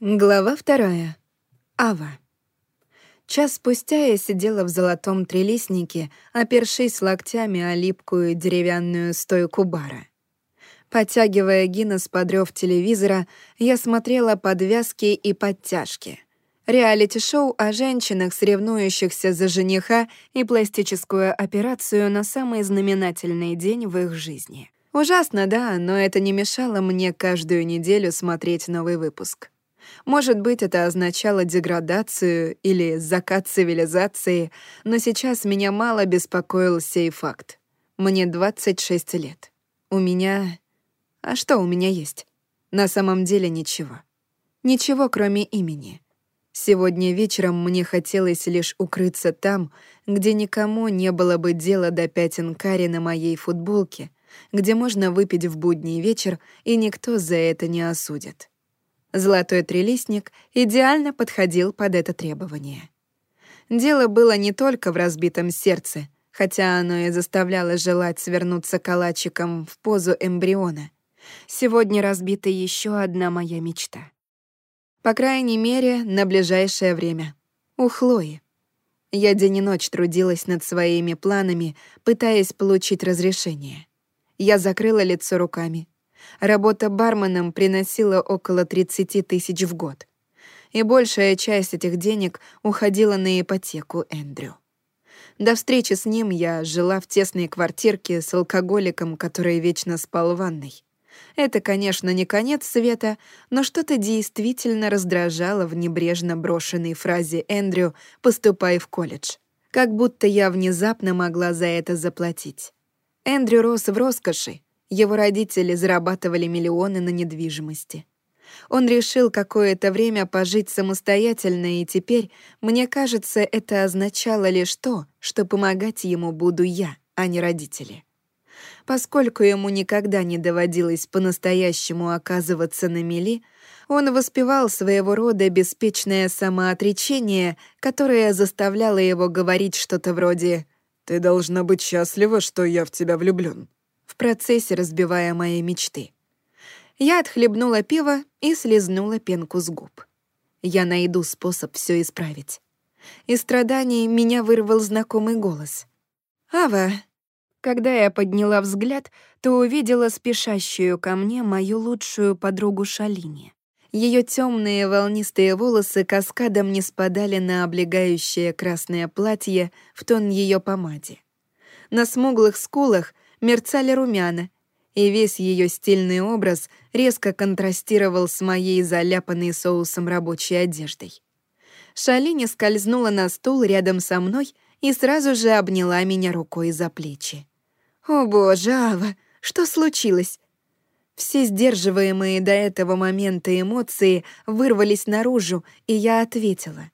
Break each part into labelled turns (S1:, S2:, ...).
S1: Глава вторая. Ава. Час спустя я сидела в золотом трелистнике, опершись локтями о липкую деревянную стойку бара. Подтягивая Гиннес под рёв телевизора, я смотрела подвязки и подтяжки. Реалити-шоу о женщинах, соревнующихся за жениха и пластическую операцию на самый знаменательный день в их жизни. Ужасно, да, но это не мешало мне каждую неделю смотреть новый выпуск. Может быть, это означало деградацию или закат цивилизации, но сейчас меня мало беспокоил сей факт. Мне 26 лет. У меня... А что у меня есть? На самом деле ничего. Ничего, кроме имени. Сегодня вечером мне хотелось лишь укрыться там, где никому не было бы дела до пятен кари на моей футболке, где можно выпить в будний вечер, и никто за это не осудит. Золотой трелистник идеально подходил под это требование. Дело было не только в разбитом сердце, хотя оно и заставляло желать свернуться калачиком в позу эмбриона. Сегодня разбита еще одна моя мечта. По крайней мере, на ближайшее время. У Хлои. Я день и ночь трудилась над своими планами, пытаясь получить разрешение. Я закрыла лицо руками, Работа барменом приносила около 30 тысяч в год. И большая часть этих денег уходила на ипотеку Эндрю. До встречи с ним я жила в тесной квартирке с алкоголиком, который вечно спал в ванной. Это, конечно, не конец света, но что-то действительно раздражало в небрежно брошенной фразе Эндрю «поступай в колледж». Как будто я внезапно могла за это заплатить. Эндрю рос в роскоши, его родители зарабатывали миллионы на недвижимости. Он решил какое-то время пожить самостоятельно, и теперь, мне кажется, это означало лишь то, что помогать ему буду я, а не родители. Поскольку ему никогда не доводилось по-настоящему оказываться на мели, он воспевал своего рода беспечное самоотречение, которое заставляло его говорить что-то вроде «Ты должна быть счастлива, что я в тебя влюблён» в процессе разбивая мои мечты. Я отхлебнула пиво и слезнула пенку с губ. Я найду способ все исправить. Из страданий меня вырвал знакомый голос. «Ава!» Когда я подняла взгляд, то увидела спешащую ко мне мою лучшую подругу Шалини. Ее темные волнистые волосы каскадом не спадали на облегающее красное платье в тон ее помаде. На смуглых скулах мерцали румяна, и весь ее стильный образ резко контрастировал с моей заляпанной соусом рабочей одеждой. Шалини скользнула на стул рядом со мной и сразу же обняла меня рукой за плечи. «О боже, Ава, что случилось?» Все сдерживаемые до этого момента эмоции вырвались наружу, и я ответила.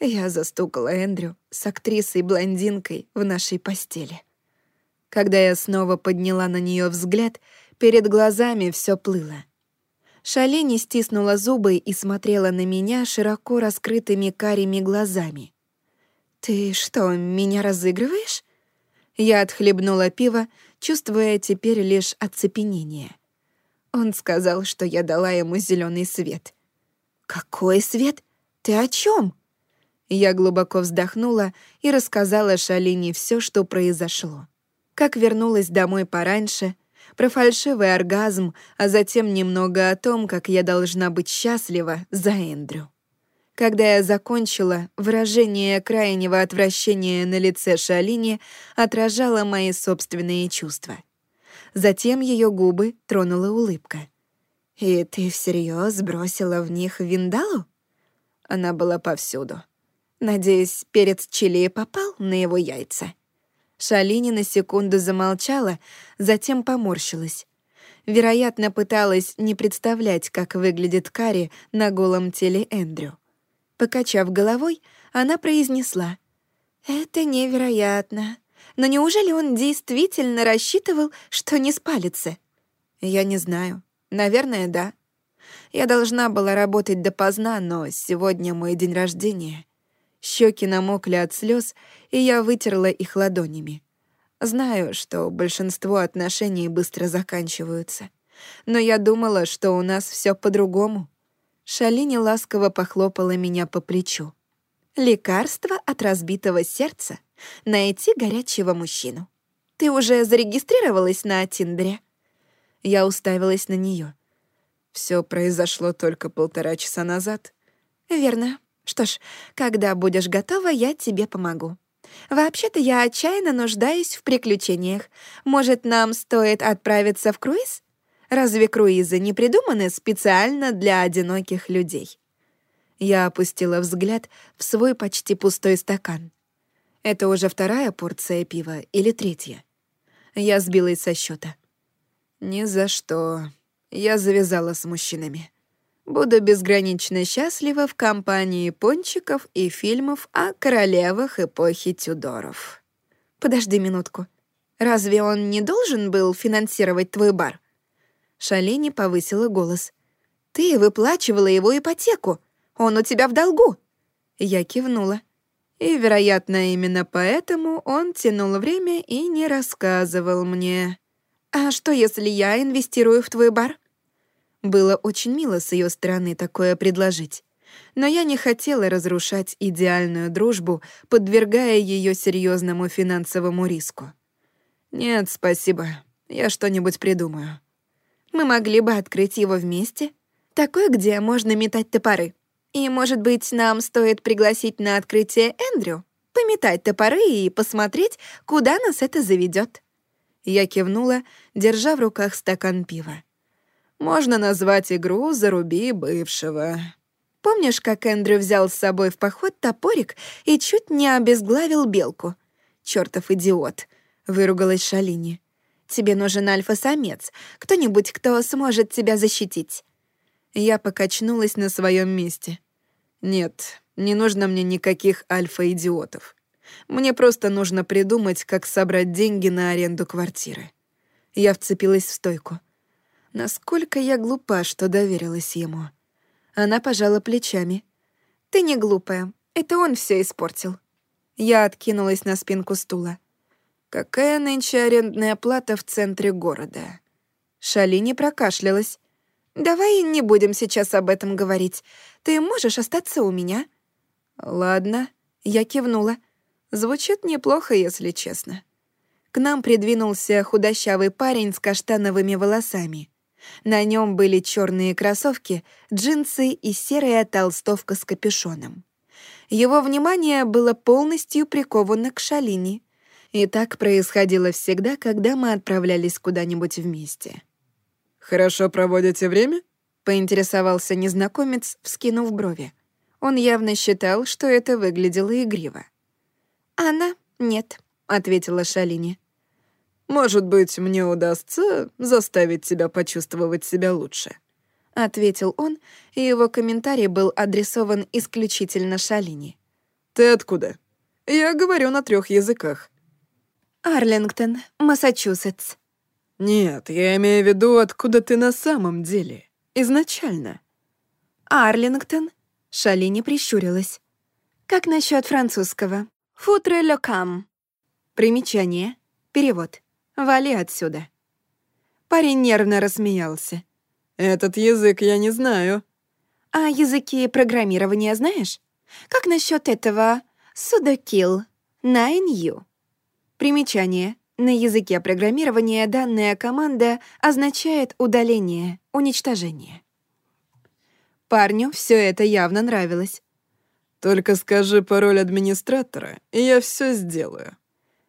S1: Я застукала Эндрю с актрисой-блондинкой в нашей постели. Когда я снова подняла на нее взгляд, перед глазами все плыло. Шалени стиснула зубы и смотрела на меня широко раскрытыми карими глазами. «Ты что, меня разыгрываешь?» Я отхлебнула пиво, чувствуя теперь лишь оцепенение. Он сказал, что я дала ему зеленый свет. «Какой свет? Ты о чем? Я глубоко вздохнула и рассказала Шалине все, что произошло как вернулась домой пораньше, про фальшивый оргазм, а затем немного о том, как я должна быть счастлива за Эндрю. Когда я закончила, выражение крайнего отвращения на лице Шалини отражало мои собственные чувства. Затем ее губы тронула улыбка. «И ты всерьез бросила в них виндалу?» Она была повсюду. Надеюсь, перец чили попал на его яйца. Шалини на секунду замолчала, затем поморщилась. Вероятно, пыталась не представлять, как выглядит Кари на голом теле Эндрю. Покачав головой, она произнесла. «Это невероятно. Но неужели он действительно рассчитывал, что не спалится?» «Я не знаю. Наверное, да. Я должна была работать допоздна, но сегодня мой день рождения. Щеки намокли от слез, и я вытерла их ладонями. Знаю, что большинство отношений быстро заканчиваются. Но я думала, что у нас все по-другому. Шалини ласково похлопала меня по плечу. «Лекарство от разбитого сердца. Найти горячего мужчину. Ты уже зарегистрировалась на Тиндере?» Я уставилась на нее. Все произошло только полтора часа назад. «Верно. Что ж, когда будешь готова, я тебе помогу. Вообще-то я отчаянно нуждаюсь в приключениях. Может, нам стоит отправиться в круиз? Разве круизы не придуманы специально для одиноких людей?» Я опустила взгляд в свой почти пустой стакан. Это уже вторая порция пива или третья? Я сбилась со счета. «Ни за что. Я завязала с мужчинами. Буду безгранично счастлива в компании пончиков и фильмов о королевах эпохи Тюдоров. Подожди минутку. Разве он не должен был финансировать твой бар? Шалини повысила голос. Ты выплачивала его ипотеку. Он у тебя в долгу. Я кивнула. И, вероятно, именно поэтому он тянул время и не рассказывал мне. А что, если я инвестирую в твой бар? Было очень мило с ее стороны такое предложить. Но я не хотела разрушать идеальную дружбу, подвергая ее серьезному финансовому риску. «Нет, спасибо. Я что-нибудь придумаю». «Мы могли бы открыть его вместе. Такой, где можно метать топоры. И, может быть, нам стоит пригласить на открытие Эндрю? Пометать топоры и посмотреть, куда нас это заведет. Я кивнула, держа в руках стакан пива. Можно назвать игру «Заруби бывшего». Помнишь, как Эндрю взял с собой в поход топорик и чуть не обезглавил белку? Чёртов идиот!» — выругалась Шалини. «Тебе нужен альфа-самец, кто-нибудь, кто сможет тебя защитить». Я покачнулась на своем месте. «Нет, не нужно мне никаких альфа-идиотов. Мне просто нужно придумать, как собрать деньги на аренду квартиры». Я вцепилась в стойку. Насколько я глупа, что доверилась ему. Она пожала плечами. «Ты не глупая. Это он все испортил». Я откинулась на спинку стула. «Какая нынче арендная плата в центре города?» Шалини прокашлялась. «Давай не будем сейчас об этом говорить. Ты можешь остаться у меня?» «Ладно», — я кивнула. Звучит неплохо, если честно. К нам придвинулся худощавый парень с каштановыми волосами. На нем были черные кроссовки, джинсы и серая толстовка с капюшоном. Его внимание было полностью приковано к Шалине. И так происходило всегда, когда мы отправлялись куда-нибудь вместе.
S2: «Хорошо проводите время?»
S1: — поинтересовался незнакомец, вскинув брови. Он явно считал, что это выглядело игриво. «Она? Нет», — ответила Шалине.
S2: Может быть, мне удастся заставить тебя почувствовать себя лучше», —
S1: ответил он, и его комментарий был адресован исключительно Шалине.
S2: «Ты откуда? Я говорю на трех языках».
S1: «Арлингтон, Массачусетс».
S2: «Нет, я имею в виду, откуда ты на самом деле, изначально».
S1: «Арлингтон», — Шалине прищурилась. «Как насчет французского? Футре локам». Примечание. Перевод. Вали отсюда». Парень нервно рассмеялся.
S2: «Этот язык я не знаю».
S1: «А языки программирования знаешь? Как насчет этого судокил 9U?» Примечание. На языке программирования данная команда означает удаление, уничтожение. Парню все это явно нравилось.
S2: «Только скажи пароль администратора, и я все сделаю».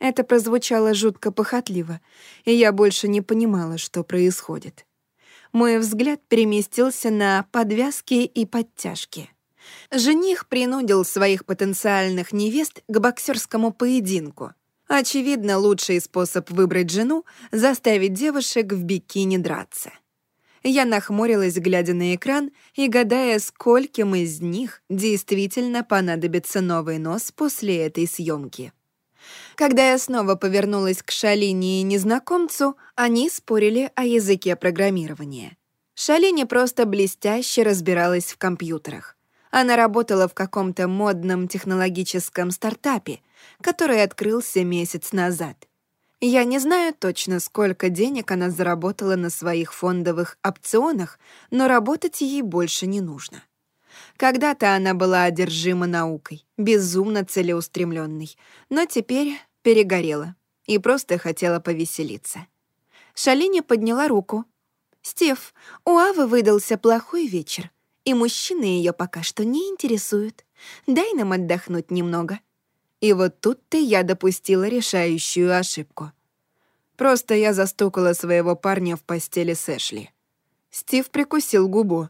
S1: Это прозвучало жутко похотливо, и я больше не понимала, что происходит. Мой взгляд переместился на подвязки и подтяжки. Жених принудил своих потенциальных невест к боксерскому поединку. Очевидно, лучший способ выбрать жену — заставить девушек в бикини драться. Я нахмурилась, глядя на экран и гадая, скольким из них действительно понадобится новый нос после этой съемки. Когда я снова повернулась к Шалине и незнакомцу, они спорили о языке программирования. Шалине просто блестяще разбиралась в компьютерах. Она работала в каком-то модном технологическом стартапе, который открылся месяц назад. Я не знаю точно, сколько денег она заработала на своих фондовых опционах, но работать ей больше не нужно. Когда-то она была одержима наукой, безумно целеустремленной, но теперь перегорела и просто хотела повеселиться. Шалиня подняла руку. «Стив, у Авы выдался плохой вечер, и мужчины ее пока что не интересуют. Дай нам отдохнуть немного». И вот тут-то я допустила решающую ошибку. Просто я застукала своего парня в постели с Эшли. Стив прикусил губу.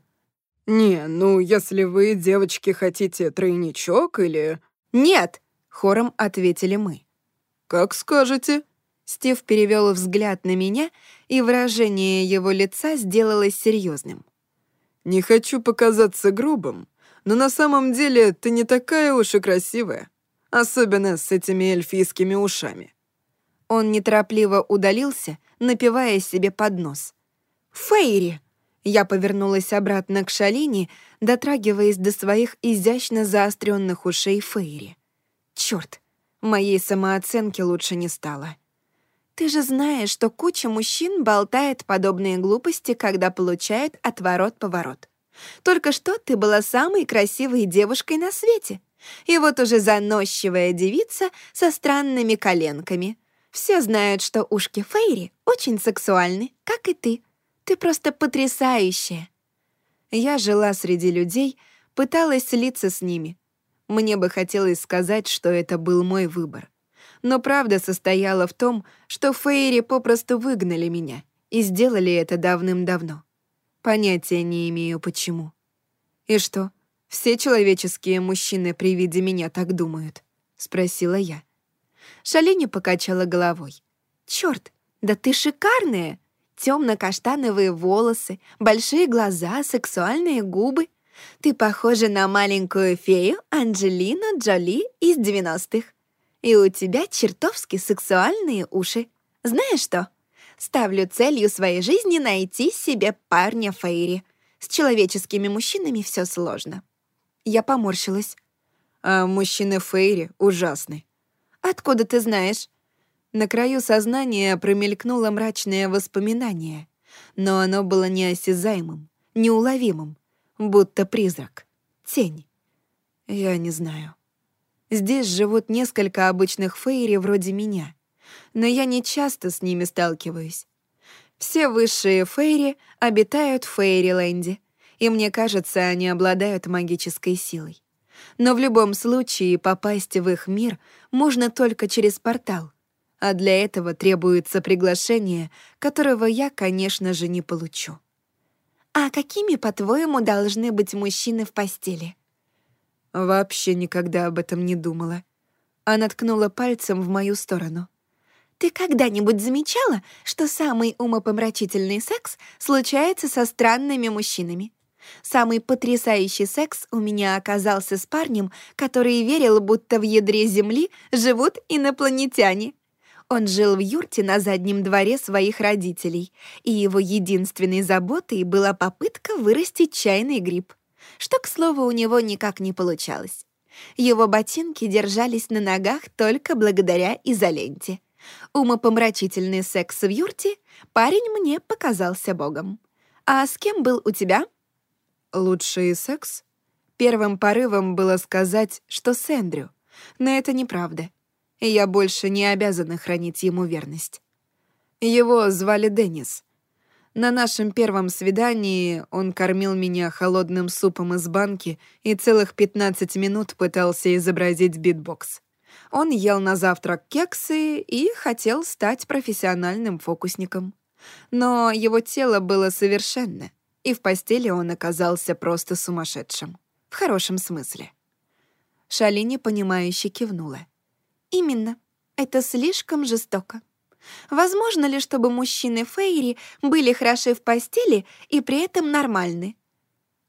S2: «Не, ну, если вы, девочки, хотите тройничок или...»
S1: «Нет!» — хором ответили мы.
S2: «Как скажете».
S1: Стив перевел взгляд на меня, и выражение его лица сделалось серьезным.
S2: «Не хочу показаться грубым, но на самом деле ты не такая уж и красивая, особенно с этими эльфийскими ушами».
S1: Он неторопливо удалился, напивая себе под нос. «Фейри!» Я повернулась обратно к Шалине, дотрагиваясь до своих изящно заостренных ушей Фейри. Черт, моей самооценки лучше не стало. Ты же знаешь, что куча мужчин болтает подобные глупости, когда получают отворот-поворот. Только что ты была самой красивой девушкой на свете. И вот уже заносчивая девица со странными коленками. Все знают, что ушки Фейри очень сексуальны, как и ты. Ты просто потрясающая. Я жила среди людей, пыталась слиться с ними. Мне бы хотелось сказать, что это был мой выбор. Но правда состояла в том, что Фейри попросту выгнали меня и сделали это давным-давно. Понятия не имею, почему. И что, все человеческие мужчины при виде меня так думают? Спросила я. Шалини покачала головой. Черт, да ты шикарная! темно-каштановые волосы, большие глаза, сексуальные губы. Ты похожа на маленькую фею Анджелину Джоли из 90-х. И у тебя чертовски сексуальные уши. Знаешь что? Ставлю целью своей жизни найти себе парня Фейри. С человеческими мужчинами все сложно. Я поморщилась.
S2: А мужчины Фейри ужасны.
S1: Откуда ты знаешь? На краю сознания промелькнуло мрачное воспоминание, но оно было неосязаемым, неуловимым, будто призрак, тень. Я не знаю. Здесь живут несколько обычных фейри вроде меня, но я не часто с ними сталкиваюсь. Все высшие фейри обитают в Фейриленде, и мне кажется, они обладают магической силой. Но в любом случае попасть в их мир можно только через портал — а для этого требуется приглашение, которого я, конечно же, не получу. А какими, по-твоему, должны быть мужчины в постели?
S2: Вообще никогда об этом не думала. Она ткнула пальцем в мою сторону.
S1: Ты когда-нибудь замечала, что самый умопомрачительный секс случается со странными мужчинами? Самый потрясающий секс у меня оказался с парнем, который верил, будто в ядре Земли живут инопланетяне. Он жил в юрте на заднем дворе своих родителей, и его единственной заботой была попытка вырастить чайный гриб, что, к слову, у него никак не получалось. Его ботинки держались на ногах только благодаря изоленте. Умопомрачительный секс в юрте парень мне показался богом. А с кем был у тебя?
S2: Лучший секс? Первым порывом было сказать, что с Эндрю, но это неправда и я больше не обязана хранить ему верность. Его звали Деннис. На нашем первом свидании он кормил меня холодным супом из банки и целых 15 минут пытался изобразить битбокс. Он ел на завтрак кексы и хотел стать профессиональным фокусником. Но его тело было совершенно, и в постели он оказался просто сумасшедшим. В хорошем смысле.
S1: Шалини, понимающе кивнула. Именно. Это слишком жестоко. Возможно ли, чтобы мужчины Фейри были хороши в постели и при этом нормальны?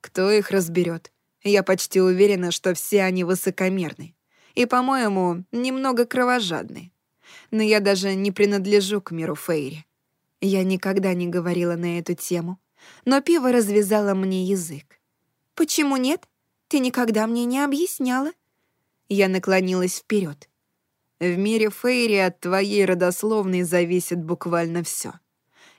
S2: Кто их разберет? Я почти уверена, что все они высокомерны. И, по-моему, немного кровожадны. Но я даже не принадлежу к миру Фейри. Я никогда не говорила на эту тему, но пиво развязало мне язык.
S1: «Почему нет? Ты никогда мне не объясняла».
S2: Я наклонилась вперед. В мире Фейри от твоей родословной зависит буквально все.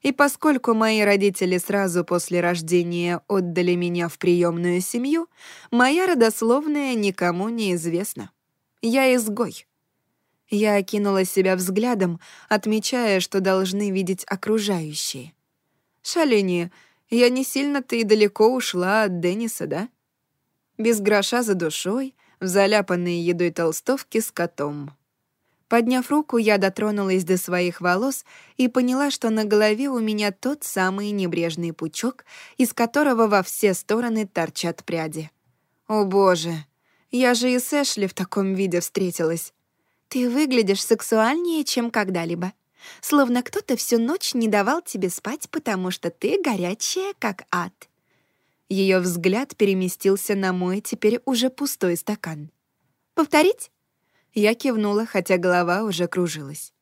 S2: И поскольку мои родители сразу после рождения отдали меня в приемную семью, моя родословная никому не известна. Я изгой. Я окинула себя взглядом, отмечая, что должны видеть окружающие. «Шалини, я не сильно-то и далеко ушла от Денниса, да?» Без гроша за душой, в заляпанной едой толстовке с котом. Подняв руку, я дотронулась до своих волос и поняла, что на голове у меня тот самый небрежный пучок, из которого во все стороны торчат пряди. О боже, я же и с Эшли в таком виде встретилась.
S1: Ты выглядишь сексуальнее, чем когда-либо. Словно кто-то всю ночь не давал тебе спать, потому что ты горячая, как ад.
S2: Ее взгляд переместился на мой теперь уже пустой стакан.
S1: «Повторить?»
S2: Я кивнула, хотя голова уже кружилась.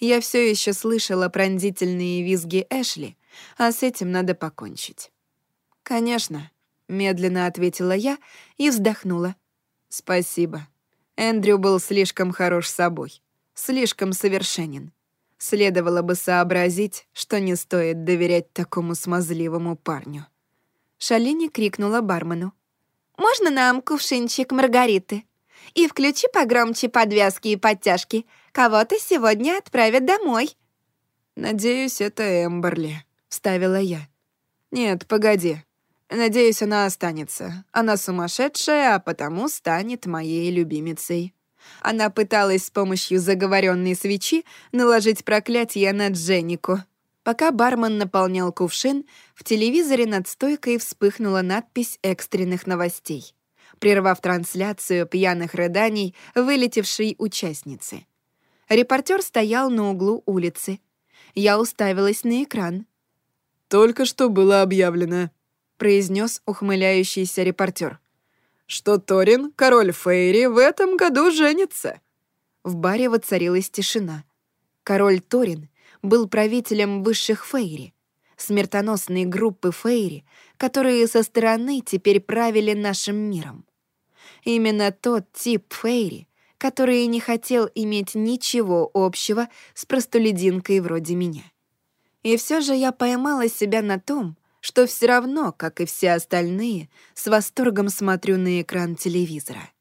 S2: Я все еще слышала пронзительные визги Эшли, а с этим надо покончить. «Конечно», — медленно ответила я и вздохнула. «Спасибо. Эндрю был слишком хорош собой, слишком совершенен. Следовало бы сообразить, что не стоит доверять такому смазливому парню».
S1: Шалини крикнула бармену. «Можно нам кувшинчик Маргариты?» И включи погромче подвязки и подтяжки. Кого-то сегодня отправят домой».
S2: «Надеюсь, это Эмберли», — вставила я. «Нет, погоди. Надеюсь, она останется. Она сумасшедшая, а потому станет моей любимицей». Она пыталась с помощью заговоренной свечи наложить проклятие на Дженнику. Пока бармен наполнял кувшин, в телевизоре над стойкой вспыхнула надпись экстренных новостей прервав трансляцию пьяных рыданий вылетевшей участницы. Репортер стоял на углу улицы. Я уставилась на экран. «Только что было объявлено», — произнес ухмыляющийся репортер, «что Торин, король Фейри, в этом году женится». В баре воцарилась тишина. Король Торин был правителем высших Фейри, смертоносной группы Фейри, которые со стороны теперь правили нашим миром. Именно тот тип Фейри, который не хотел иметь ничего общего с простолюдинкой вроде меня. И все же я поймала себя на том, что все равно, как и все остальные, с восторгом смотрю на экран телевизора —